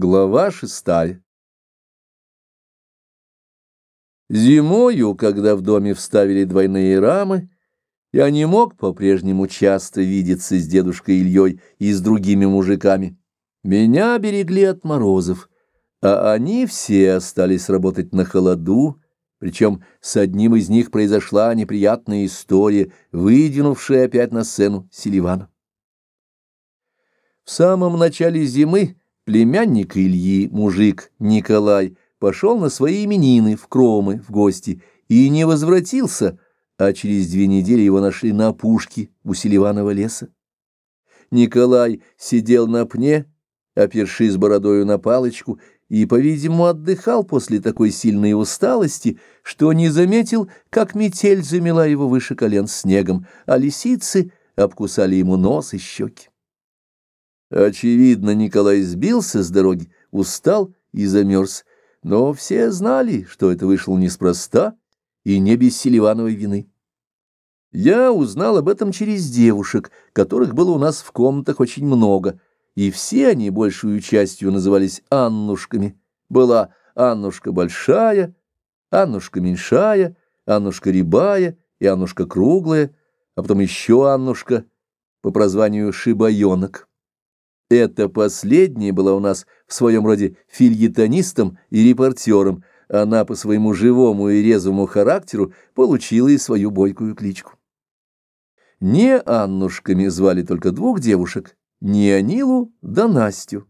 Глава шестая Зимою, когда в доме вставили двойные рамы, я не мог по-прежнему часто видеться с дедушкой Ильей и с другими мужиками. Меня берегли от морозов, а они все остались работать на холоду, причем с одним из них произошла неприятная история, выдвинувшая опять на сцену Селивана. В самом начале зимы Племянник Ильи, мужик Николай, пошел на свои именины в Кромы в гости и не возвратился, а через две недели его нашли на опушке у Селиванова леса. Николай сидел на пне, опершись бородою на палочку, и, по-видимому, отдыхал после такой сильной усталости, что не заметил, как метель замела его выше колен снегом, а лисицы обкусали ему нос и щеки. Очевидно, Николай сбился с дороги, устал и замерз, но все знали, что это вышло неспроста и не без Селивановой вины. Я узнал об этом через девушек, которых было у нас в комнатах очень много, и все они большую частью назывались Аннушками. Была Аннушка Большая, Аннушка Меньшая, Аннушка Рябая и Аннушка Круглая, а потом еще Аннушка по прозванию Шибаенок. Эта последняя была у нас в своем роде фильетонистом и репортером. Она по своему живому и резвому характеру получила и свою бойкую кличку. Не Аннушками звали только двух девушек, не Анилу да Настю,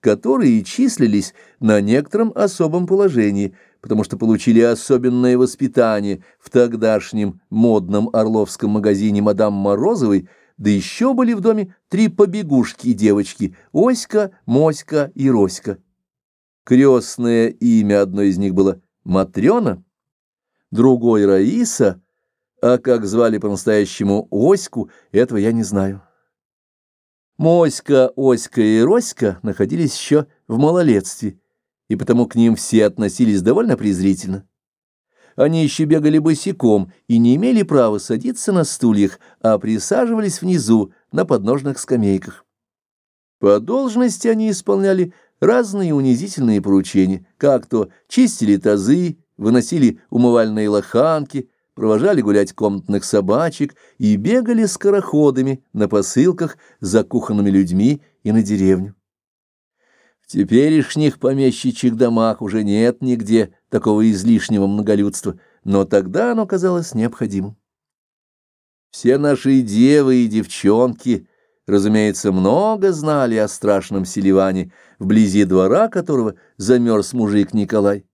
которые числились на некотором особом положении, потому что получили особенное воспитание в тогдашнем модном орловском магазине мадам Морозовой – да еще были в доме три побегушки-девочки — Оська, Моська и Роська. Крестное имя одной из них было Матрена, другой — Раиса, а как звали по-настоящему Оську, этого я не знаю. Моська, Оська и Роська находились еще в малолетстве, и потому к ним все относились довольно презрительно. Они еще бегали босиком и не имели права садиться на стульях, а присаживались внизу на подножных скамейках. По должности они исполняли разные унизительные поручения, как то чистили тазы, выносили умывальные лоханки, провожали гулять комнатных собачек и бегали скороходами на посылках за кухонными людьми и на деревню. В теперешних помещичьих домах уже нет нигде такого излишнего многолюдства, но тогда оно казалось необходимым. Все наши девы и девчонки, разумеется, много знали о страшном Селиване, вблизи двора которого замерз мужик Николай.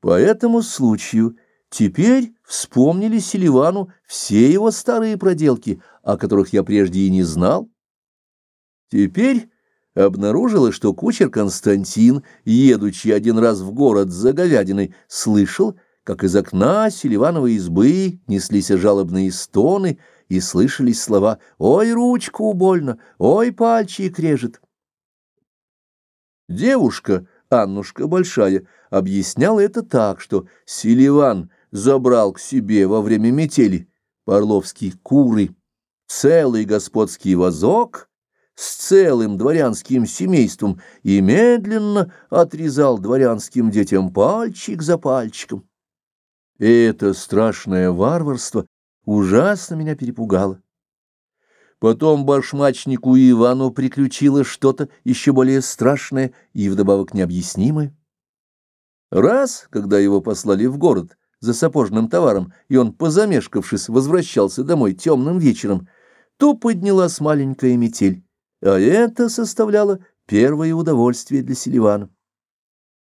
По этому случаю теперь вспомнили Селивану все его старые проделки, о которых я прежде и не знал. Теперь обнаружила, что кучер Константин, едучи один раз в город за говядиной, слышал, как из окна Селивановой избы неслись жалобные стоны и слышались слова «Ой, ручку больно! Ой, пальчик режет!» Девушка, Аннушка Большая, объясняла это так, что Селиван забрал к себе во время метели Парловские куры, целый господский вазок — с целым дворянским семейством и медленно отрезал дворянским детям пальчик за пальчиком. Это страшное варварство ужасно меня перепугало. Потом башмачнику Ивану приключилось что-то еще более страшное и вдобавок необъяснимое. Раз, когда его послали в город за сапожным товаром, и он, позамешкавшись, возвращался домой темным вечером, то поднялась маленькая метель а это составляло первое удовольствие для Селивана.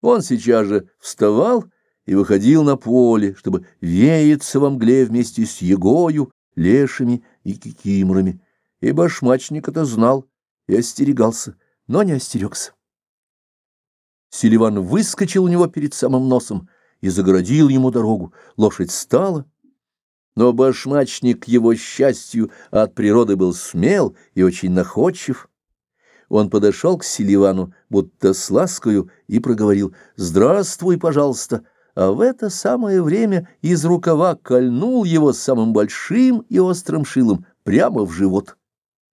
Он сейчас же вставал и выходил на поле, чтобы веяться во мгле вместе с Егою, лешими и кикиморами, и башмачник это знал и остерегался, но не остерегся. Селиван выскочил у него перед самым носом и загородил ему дорогу. Лошадь стала, но башмачник, его счастью, от природы был смел и очень находчив. Он подошел к Селивану, будто с ласкою, и проговорил «Здравствуй, пожалуйста», а в это самое время из рукава кольнул его самым большим и острым шилом прямо в живот.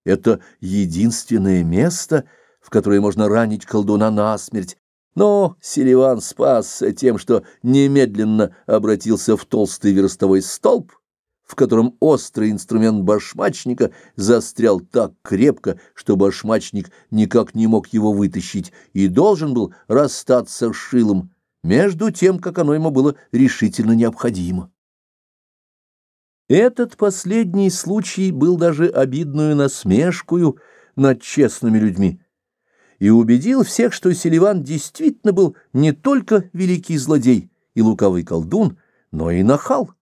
Это единственное место, в которое можно ранить колдуна насмерть, но Селиван спасся тем, что немедленно обратился в толстый верстовой столб, в котором острый инструмент башмачника застрял так крепко, что башмачник никак не мог его вытащить и должен был расстаться с шилом, между тем, как оно ему было решительно необходимо. Этот последний случай был даже обидную насмешкою над честными людьми и убедил всех, что Селиван действительно был не только великий злодей и лукавый колдун, но и нахал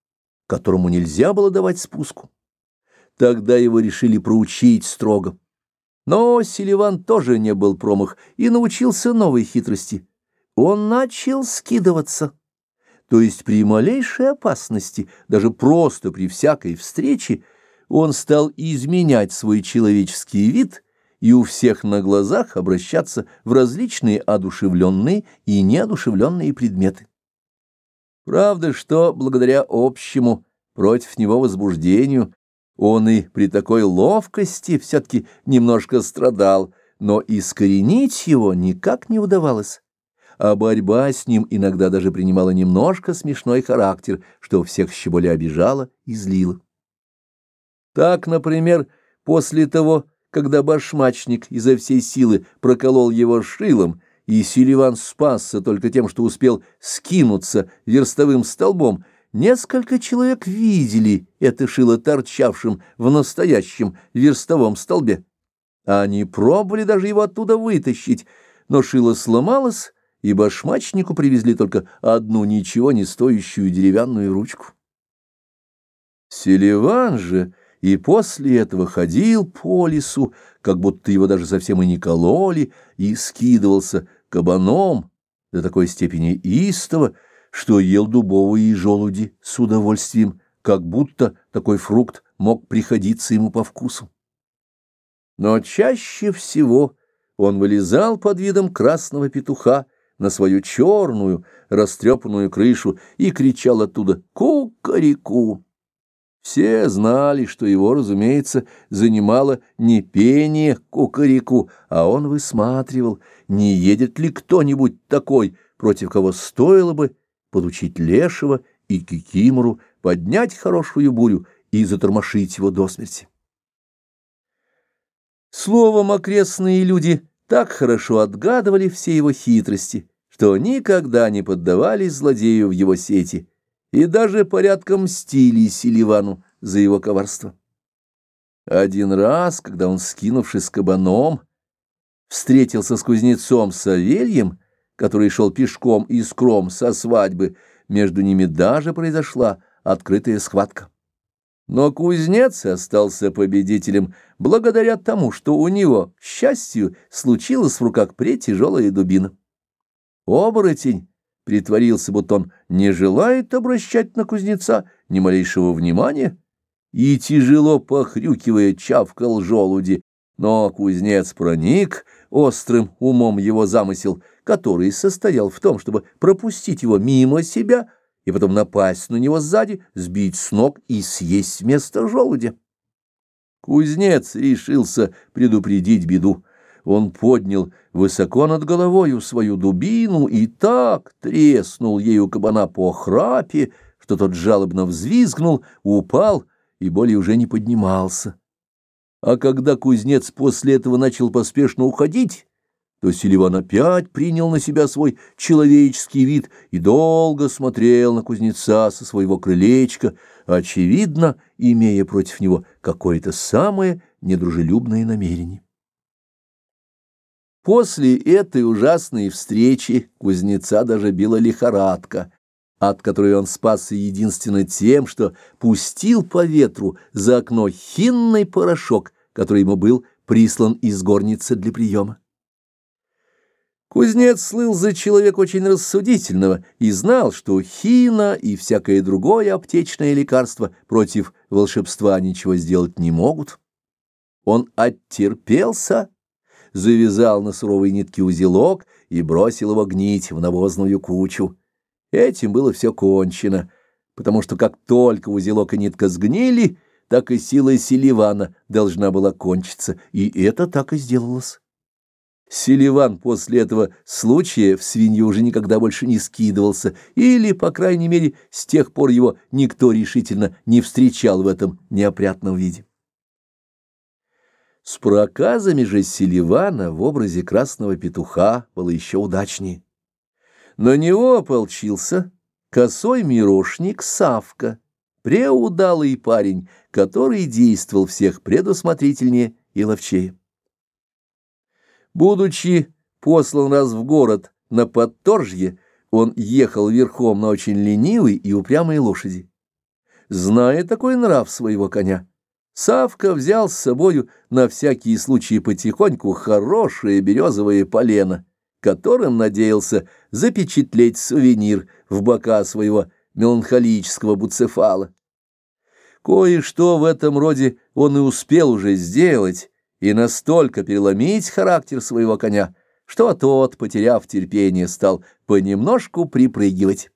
которому нельзя было давать спуску. Тогда его решили проучить строго. Но Селиван тоже не был промах и научился новой хитрости. Он начал скидываться. То есть при малейшей опасности, даже просто при всякой встрече, он стал изменять свой человеческий вид и у всех на глазах обращаться в различные одушевленные и неодушевленные предметы. Правда, что благодаря общему против него возбуждению он и при такой ловкости все-таки немножко страдал, но искоренить его никак не удавалось, а борьба с ним иногда даже принимала немножко смешной характер, что всех еще более обижало и злило. Так, например, после того, когда башмачник изо всей силы проколол его шилом, и Селиван спасся только тем, что успел скинуться верстовым столбом, несколько человек видели это шило торчавшим в настоящем верстовом столбе. Они пробовали даже его оттуда вытащить, но шило сломалось, и башмачнику привезли только одну ничего не стоящую деревянную ручку. Селиван же и после этого ходил по лесу, как будто его даже совсем и не кололи, и скидывался кабаном до такой степени истово, что ел дубовые желуди с удовольствием, как будто такой фрукт мог приходиться ему по вкусу. Но чаще всего он вылезал под видом красного петуха на свою черную растрепанную крышу и кричал оттуда «Ку-ка-ри-ку!». Все знали, что его, разумеется, занимало не пение кукареку, а он высматривал, не едет ли кто-нибудь такой, против кого стоило бы подучить Лешего и Кикимору, поднять хорошую бурю и затормошить его до смерти. Словом, окрестные люди так хорошо отгадывали все его хитрости, что никогда не поддавались злодею в его сети и даже порядком мстили Селивану за его коварство. Один раз, когда он, скинувшись с кабаном, встретился с кузнецом Савельем, который шел пешком из Кром со свадьбы, между ними даже произошла открытая схватка. Но кузнец остался победителем благодаря тому, что у него, к счастью, случилась в руках тяжелая дубина. Оборотень притворился, будто он не желает обращать на кузнеца ни малейшего внимания, и, тяжело похрюкивая, чавкал желуди, но кузнец проник острым умом его замысел — который состоял в том, чтобы пропустить его мимо себя и потом напасть на него сзади, сбить с ног и съесть вместо желудя. Кузнец решился предупредить беду. Он поднял высоко над головою свою дубину и так треснул ею кабана по храпе, что тот жалобно взвизгнул, упал и более уже не поднимался. А когда кузнец после этого начал поспешно уходить, то Селиван опять принял на себя свой человеческий вид и долго смотрел на кузнеца со своего крылечка, очевидно, имея против него какое-то самое недружелюбное намерение. После этой ужасной встречи кузнеца даже била лихорадка, от которой он спасся единственно тем, что пустил по ветру за окно хинный порошок, который ему был прислан из горницы для приема. Кузнец слыл за человека очень рассудительного и знал, что хина и всякое другое аптечное лекарство против волшебства ничего сделать не могут. Он оттерпелся, завязал на суровой нитке узелок и бросил его гнить в навозную кучу. Этим было все кончено, потому что как только узелок и нитка сгнили, так и сила Селивана должна была кончиться, и это так и сделалось. Селиван после этого случая в свинью уже никогда больше не скидывался, или, по крайней мере, с тех пор его никто решительно не встречал в этом неопрятном виде. С проказами же Селивана в образе красного петуха было еще удачнее. На него ополчился косой мирошник Савка, преудалый парень, который действовал всех предусмотрительнее и ловчее. Будучи послан раз в город на подторжье, он ехал верхом на очень ленивой и упрямой лошади. Зная такой нрав своего коня, Савка взял с собою на всякие случаи потихоньку хорошее березовое полено, которым надеялся запечатлеть сувенир в бока своего меланхолического буцефала. Кое-что в этом роде он и успел уже сделать, и настолько переломить характер своего коня, что тот, потеряв терпение, стал понемножку припрыгивать.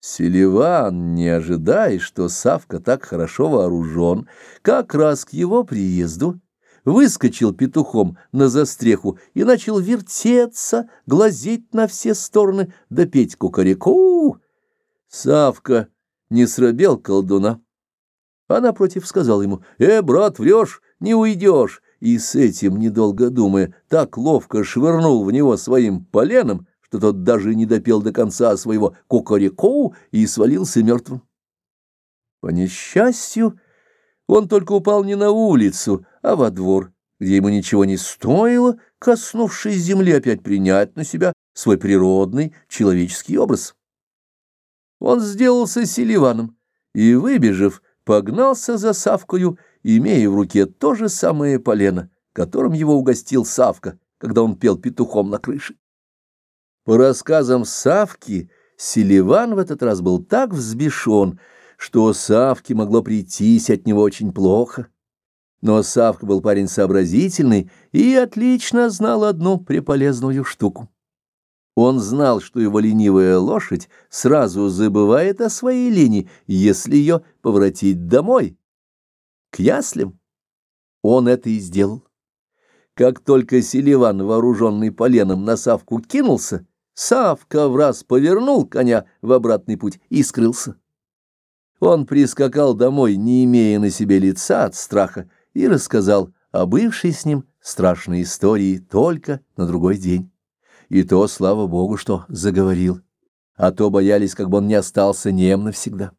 Селиван, не ожидая, что Савка так хорошо вооружен, как раз к его приезду выскочил петухом на застреху и начал вертеться, глазеть на все стороны, да петь кукареку. Савка не срабел колдуна, а напротив сказал ему, «Э, брат, врешь, не уйдешь!» И с этим, недолго думая, так ловко швырнул в него своим поленом, что тот даже не допел до конца своего кукареку и свалился мертвым. По несчастью, он только упал не на улицу, а во двор, где ему ничего не стоило, коснувшись земли, опять принять на себя свой природный человеческий образ. Он сделался селиваном и, выбежав, погнался за Савкою, имея в руке то же самое полено, которым его угостил Савка, когда он пел петухом на крыше. По рассказам Савки, Селиван в этот раз был так взбешен, что Савке могло прийтись от него очень плохо. Но Савка был парень сообразительный и отлично знал одну преполезную штуку. Он знал, что его ленивая лошадь сразу забывает о своей лени, если ее поворотить домой, к яслям. Он это и сделал. Как только Селиван, вооруженный поленом, на Савку кинулся, Савка в раз повернул коня в обратный путь и скрылся. Он прискакал домой, не имея на себе лица от страха, и рассказал о бывшей с ним страшной истории только на другой день. И то, слава богу, что заговорил, а то боялись, как бы он не остался нем навсегда.